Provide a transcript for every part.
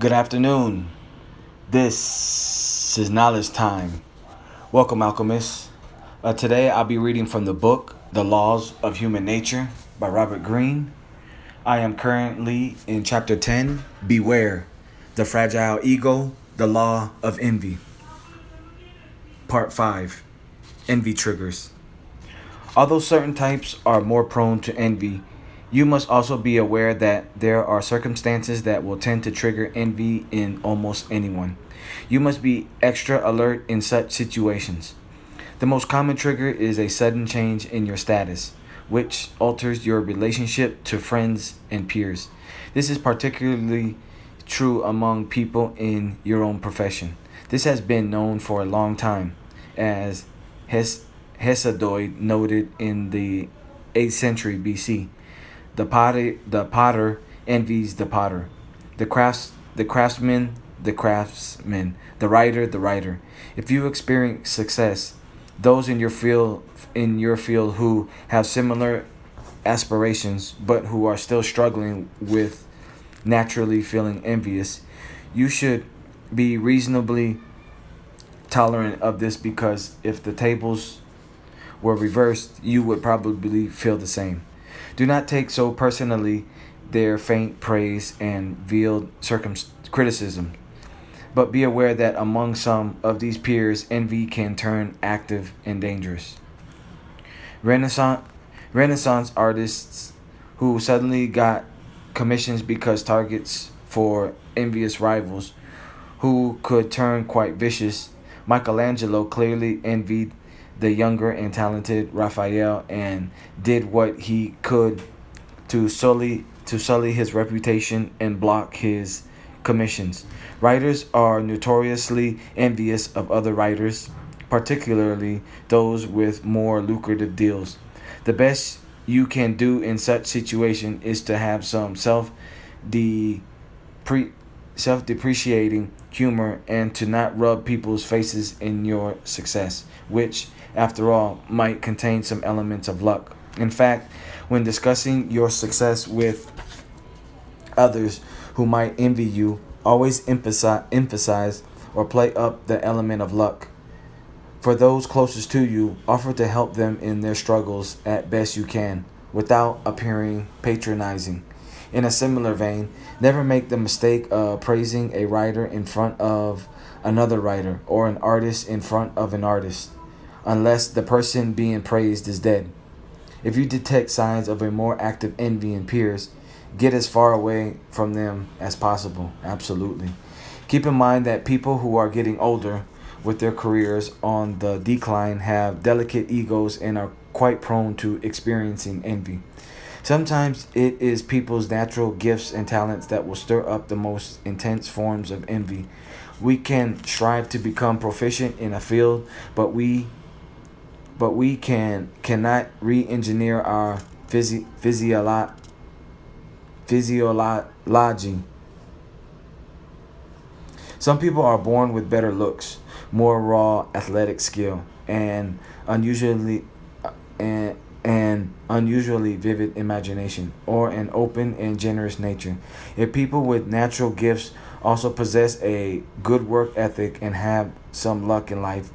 Good afternoon. This is knowledge time. Welcome, alchemists. Uh, today I'll be reading from the book The Laws of Human Nature by Robert Greene. I am currently in chapter 10 Beware the Fragile Ego, the Law of Envy. Part 5 Envy Triggers. Although certain types are more prone to envy, you must also be aware that there are circumstances that will tend to trigger envy in almost anyone. You must be extra alert in such situations. The most common trigger is a sudden change in your status, which alters your relationship to friends and peers. This is particularly true among people in your own profession. This has been known for a long time, as Hes- Hesiod noted in the 8th century BC. The potter, the potter envies the potter. The crafts, the craftsman, the craftsman. The writer, the writer. If you experience success, those in your field, in your field who have similar aspirations but who are still struggling with naturally feeling envious, you should be reasonably tolerant of this because if the tables were reversed, you would probably feel the same. Do not take so personally their faint praise and veiled criticism, but be aware that among some of these peers, envy can turn active and dangerous. Renaissance, Renaissance artists who suddenly got commissions because targets for envious rivals who could turn quite vicious. Michelangelo clearly envied the younger and talented Raphael and did what he could to sully to sully his reputation and block his commissions. Writers are notoriously envious of other writers, particularly those with more lucrative deals. The best you can do in such situation is to have some self de pre self depreciating humor and to not rub people's faces in your success, which after all, might contain some elements of luck. In fact, when discussing your success with others who might envy you, always emphasize, emphasize or play up the element of luck. For those closest to you, offer to help them in their struggles at best you can, without appearing patronizing. In a similar vein, never make the mistake of praising a writer in front of another writer or an artist in front of an artist unless the person being praised is dead. If you detect signs of a more active envy in peers, get as far away from them as possible. Absolutely. Keep in mind that people who are getting older with their careers on the decline have delicate egos and are quite prone to experiencing envy. Sometimes it is people's natural gifts and talents that will stir up the most intense forms of envy. We can strive to become proficient in a field, but we but we can cannot re-engineer our physi- physiolo- physiology. Some people are born with better looks, more raw athletic skill, and unusually uh, and an unusually vivid imagination, or an open and generous nature. If people with natural gifts also possess a good work ethic and have some luck in life,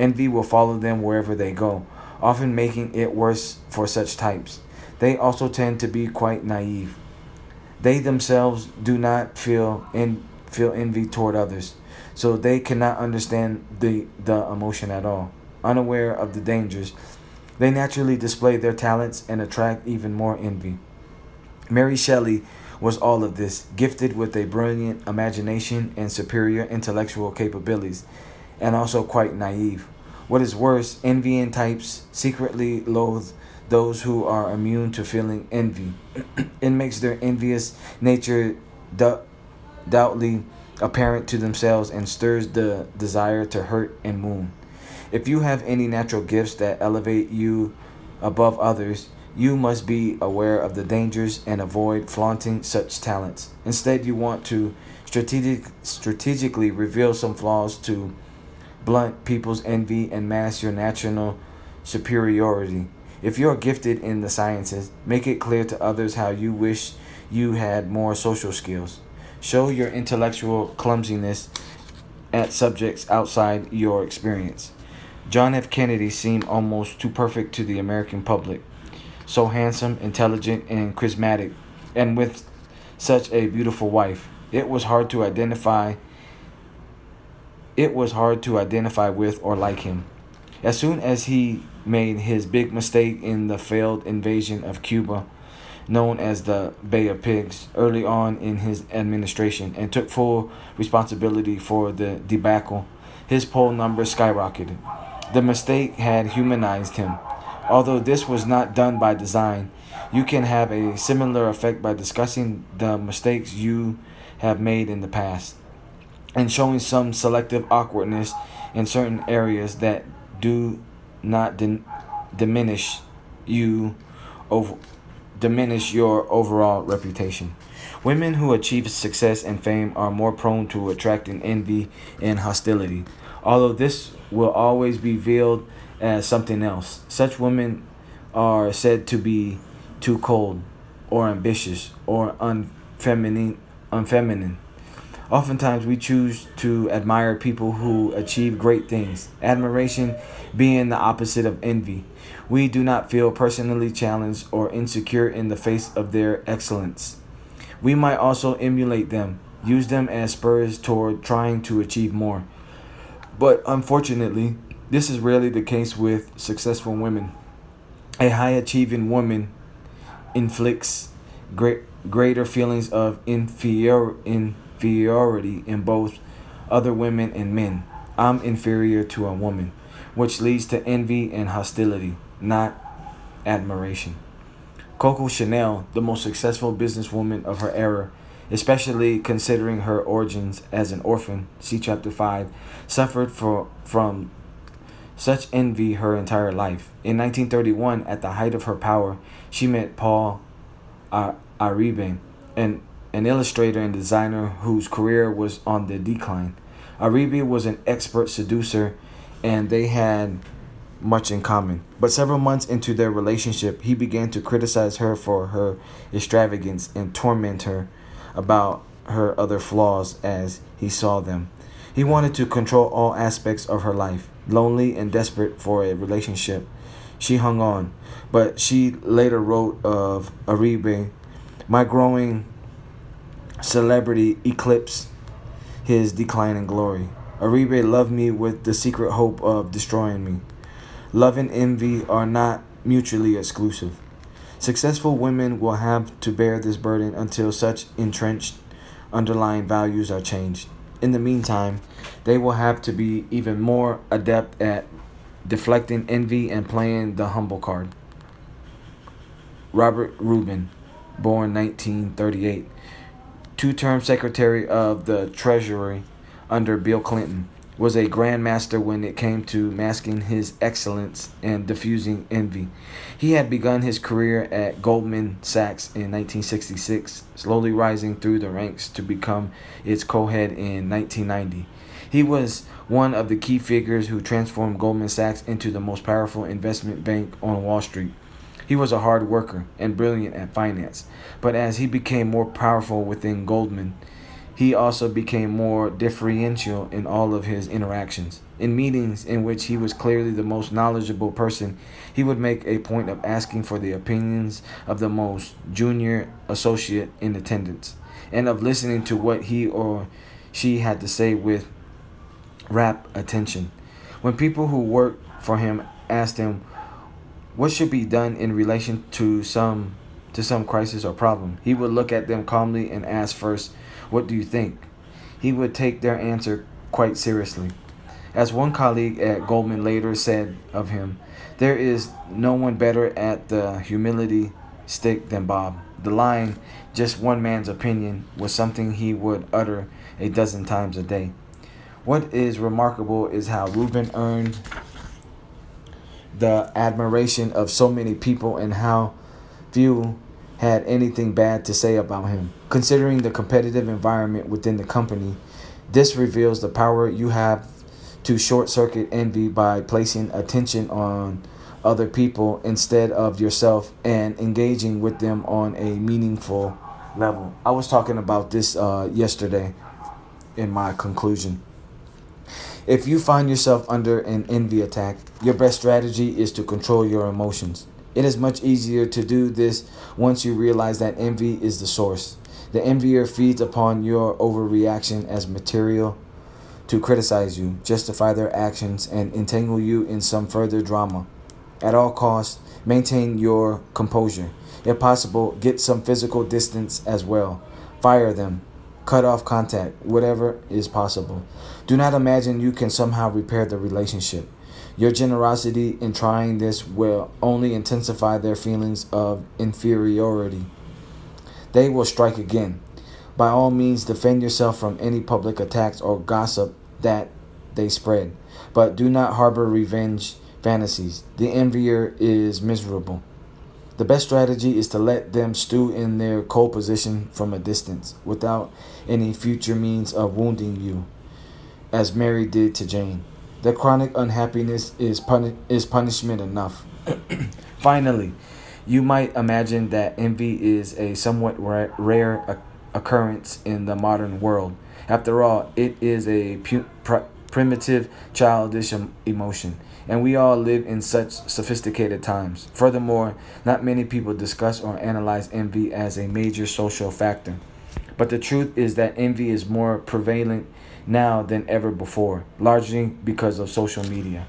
Envy will follow them wherever they go, often making it worse for such types. They also tend to be quite naive. They themselves do not feel in, feel envy toward others, so they cannot understand the, the emotion at all. Unaware of the dangers, they naturally display their talents and attract even more envy. Mary Shelley was all of this, gifted with a brilliant imagination and superior intellectual capabilities and also quite naive. What is worse, envying types secretly loathe those who are immune to feeling envy. it makes their envious nature doubtly apparent to themselves and stirs the desire to hurt and wound. If you have any natural gifts that elevate you above others, you must be aware of the dangers and avoid flaunting such talents. Instead, you want to strategic, strategically reveal some flaws to blunt people's envy, and mask your national superiority. If you are gifted in the sciences, make it clear to others how you wish you had more social skills. Show your intellectual clumsiness at subjects outside your experience. John F. Kennedy seemed almost too perfect to the American public. So handsome, intelligent, and charismatic, and with such a beautiful wife. It was hard to identify it was hard to identify with or like him. As soon as he made his big mistake in the failed invasion of Cuba, known as the Bay of Pigs, early on in his administration and took full responsibility for the debacle, his poll numbers skyrocketed. The mistake had humanized him. Although this was not done by design, you can have a similar effect by discussing the mistakes you have made in the past and showing some selective awkwardness in certain areas that do not din- diminish you diminish your overall reputation. Women who achieve success and fame are more prone to attracting envy and hostility. Although this will always be veiled as something else, such women are said to be too cold or ambitious or unfeminine unfeminine Oftentimes, we choose to admire people who achieve great things, admiration being the opposite of envy. We do not feel personally challenged or insecure in the face of their excellence. We might also emulate them, use them as spurs toward trying to achieve more. But unfortunately, this is rarely the case with successful women. A high achieving woman inflicts great, greater feelings of inferior, in, inferiority in both other women and men. I'm inferior to a woman, which leads to envy and hostility, not admiration. Coco Chanel, the most successful businesswoman of her era, especially considering her origins as an orphan, see chapter 5, suffered for, from such envy her entire life. In 1931, at the height of her power, she met Paul Iribe, an an illustrator and designer whose career was on the decline. Iribe was an expert seducer and they had much in common. But several months into their relationship, he began to criticize her for her extravagance and torment her about her other flaws as he saw them. He wanted to control all aspects of her life. Lonely and desperate for a relationship, she hung on. But she later wrote of Iribe, my growing celebrity eclipsed his decline in glory. Iribe loved me with the secret hope of destroying me. Love and envy are not mutually exclusive. Successful women will have to bear this burden until such entrenched underlying values are changed. In the meantime, they will have to be even more adept at deflecting envy and playing the humble card. Robert Rubin, born 1938 two term Secretary of the Treasury under Bill Clinton, was a grandmaster when it came to masking his excellence and diffusing envy. He had begun his career at Goldman Sachs in 1966, slowly rising through the ranks to become its co head in 1990. He was one of the key figures who transformed Goldman Sachs into the most powerful investment bank on Wall Street. He was a hard worker and brilliant at finance, but as he became more powerful within Goldman, he also became more differential in all of his interactions. In meetings in which he was clearly the most knowledgeable person, he would make a point of asking for the opinions of the most junior associate in attendance and of listening to what he or she had to say with rapt attention. When people who worked for him asked him what should be done in relation to some to some crisis or problem. He would look at them calmly and ask first, "What do you think?" He would take their answer quite seriously. As one colleague at Goldman later said of him, there is no one better at the humility stick than Bob. The line, just one man's opinion, was something he would utter a dozen times a day. What is remarkable is how Rubin earned the admiration of so many people and how few had anything bad to say about him. Considering the competitive environment within the company, this reveals the power you have to short circuit envy by placing attention on other people instead of yourself and engaging with them on a meaningful level. I was talking about this uh, yesterday in my conclusion. If you find yourself under an envy attack, your best strategy is to control your emotions. It is much easier to do this once you realize that envy is the source. The envier feeds upon your overreaction as material to criticize you, justify their actions, and entangle you in some further drama. At all costs, maintain your composure. If possible, get some physical distance as well. Fire them. Cut off contact, whatever is possible. Do not imagine you can somehow repair the relationship. Your generosity in trying this will only intensify their feelings of inferiority. They will strike again. By all means, defend yourself from any public attacks or gossip that they spread. But do not harbor revenge fantasies. The envier is miserable. The best strategy is to let them stew in their cold position from a distance without any future means of wounding you, as Mary did to Jane. The chronic unhappiness is, puni- is punishment enough. Finally, you might imagine that envy is a somewhat ra- rare occurrence in the modern world. After all, it is a pu- primitive, childish emotion, and we all live in such sophisticated times. Furthermore, not many people discuss or analyze envy as a major social factor. But the truth is that envy is more prevalent now than ever before, largely because of social media.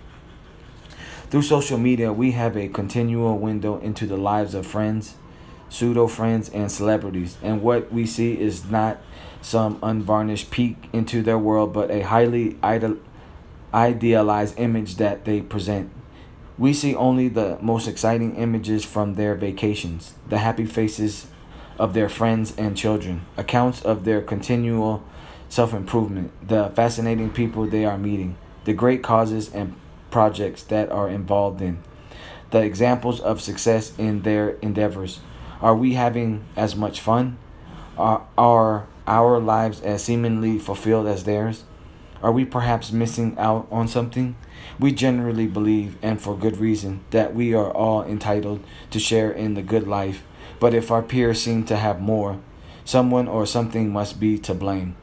Through social media, we have a continual window into the lives of friends, pseudo friends, and celebrities, and what we see is not some unvarnished peek into their world, but a highly ideal, idealized image that they present. We see only the most exciting images from their vacations, the happy faces of their friends and children, accounts of their continual self improvement, the fascinating people they are meeting, the great causes and projects that are involved in, the examples of success in their endeavors. Are we having as much fun? Are, are our lives as seemingly fulfilled as theirs? Are we perhaps missing out on something? We generally believe, and for good reason, that we are all entitled to share in the good life, but if our peers seem to have more, someone or something must be to blame.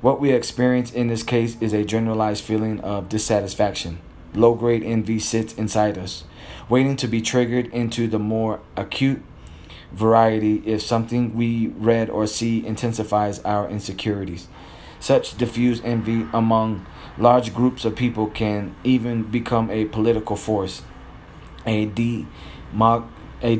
What we experience in this case is a generalized feeling of dissatisfaction. Low grade envy sits inside us, waiting to be triggered into the more acute variety if something we read or see intensifies our insecurities. Such diffuse envy among large groups of people can even become a political force. A, demog- a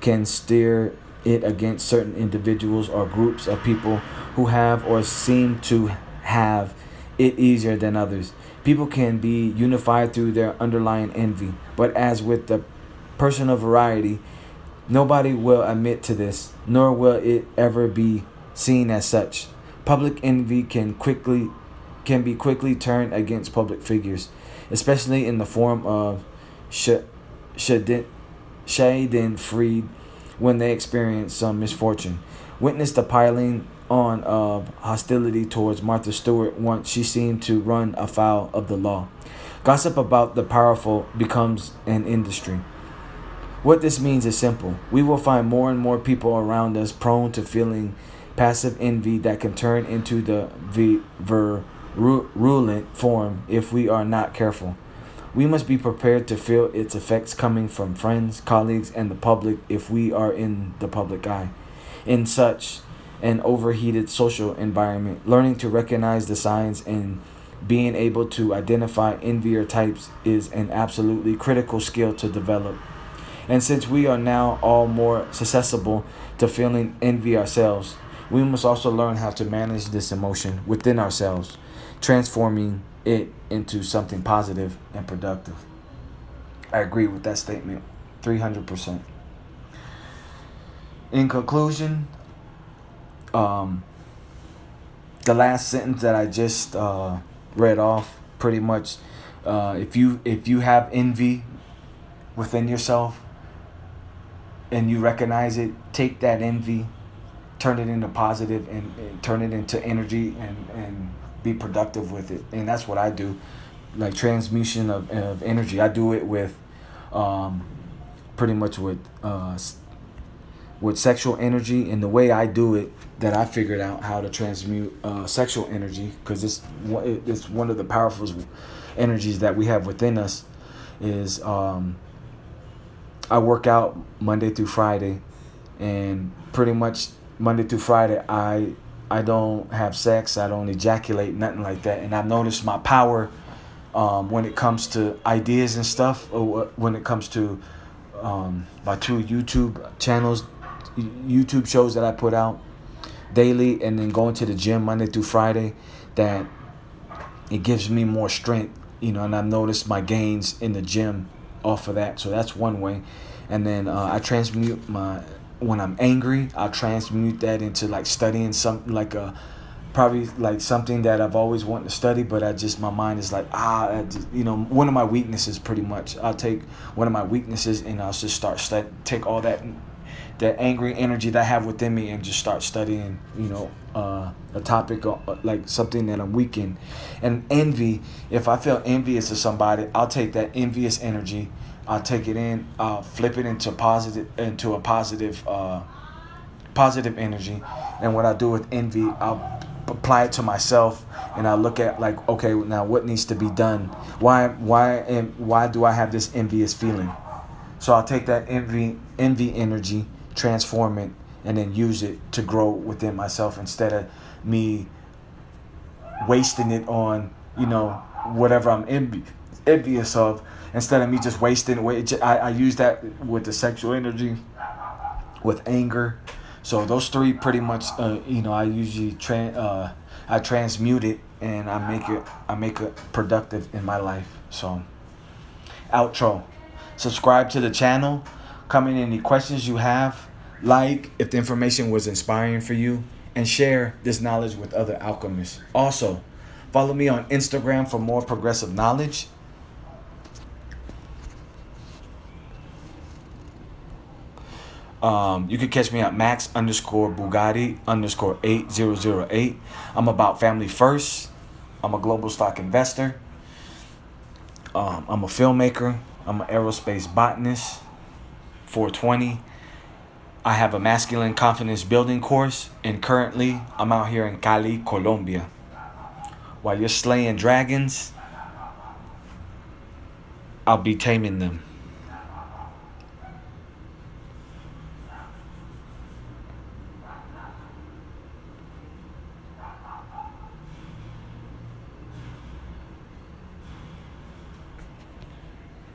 can steer it against certain individuals or groups of people who have or seem to have it easier than others. People can be unified through their underlying envy, but as with the personal variety, nobody will admit to this, nor will it ever be seen as such. Public envy can quickly can be quickly turned against public figures, especially in the form of freed when they experience some misfortune. Witness the piling on of hostility towards Martha Stewart once she seemed to run afoul of the law. Gossip about the powerful becomes an industry. What this means is simple. We will find more and more people around us prone to feeling passive envy that can turn into the virulent form if we are not careful. We must be prepared to feel its effects coming from friends, colleagues, and the public if we are in the public eye. In such an overheated social environment, learning to recognize the signs and being able to identify envier types is an absolutely critical skill to develop. And since we are now all more susceptible to feeling envy ourselves, we must also learn how to manage this emotion within ourselves, transforming it into something positive and productive. I agree with that statement 300%. In conclusion, um, the last sentence that I just uh, read off pretty much uh, if you if you have envy within yourself and you recognize it, take that envy, turn it into positive and, and turn it into energy and, and be productive with it. And that's what I do. Like transmutation of, of energy. I do it with um, pretty much with uh, with sexual energy and the way I do it that I figured out how to transmute uh, sexual energy because it's it's one of the powerful energies that we have within us is um, I work out Monday through Friday and pretty much Monday through Friday I I don't have sex I don't ejaculate nothing like that. And I've noticed my power um, when it comes to ideas and stuff or when it comes to um, my two YouTube channels YouTube shows that I put out daily and then going to the gym Monday through Friday that it gives me more strength, you know, and I've noticed my gains in the gym off of that. So that's one way. And then uh, I transmute my when I'm angry, I'll transmute that into like studying something like a probably like something that I've always wanted to study, but I just my mind is like ah, just, you know, one of my weaknesses pretty much. I'll take one of my weaknesses and I'll just start take all that that angry energy that I have within me and just start studying, you know, uh, a topic or, uh, like something that I'm weak in. And envy, if I feel envious of somebody, I'll take that envious energy, I'll take it in, I'll flip it into positive into a positive uh, positive energy. And what I do with envy, I'll apply it to myself and I look at like okay now what needs to be done why why and why do I have this envious feeling so I'll take that envy envy energy transform it, and then use it to grow within myself instead of me wasting it on, you know, whatever I'm envious of. Instead of me just wasting it, I, I use that with the sexual energy, with anger. So those three pretty much, uh, you know, I usually tra- uh, I transmute it and I make it I make it productive in my life. So outro. Subscribe to the channel. Comment any questions you have. Like if the information was inspiring for you. And share this knowledge with other alchemists. Also, follow me on Instagram for more progressive knowledge. Um, you can catch me at max underscore Bugatti underscore 8008. I'm about family first. I'm a global stock investor. Um, I'm a filmmaker. I'm an aerospace botanist. 420. I have a masculine confidence building course, and currently I'm out here in Cali, Colombia. While you're slaying dragons, I'll be taming them.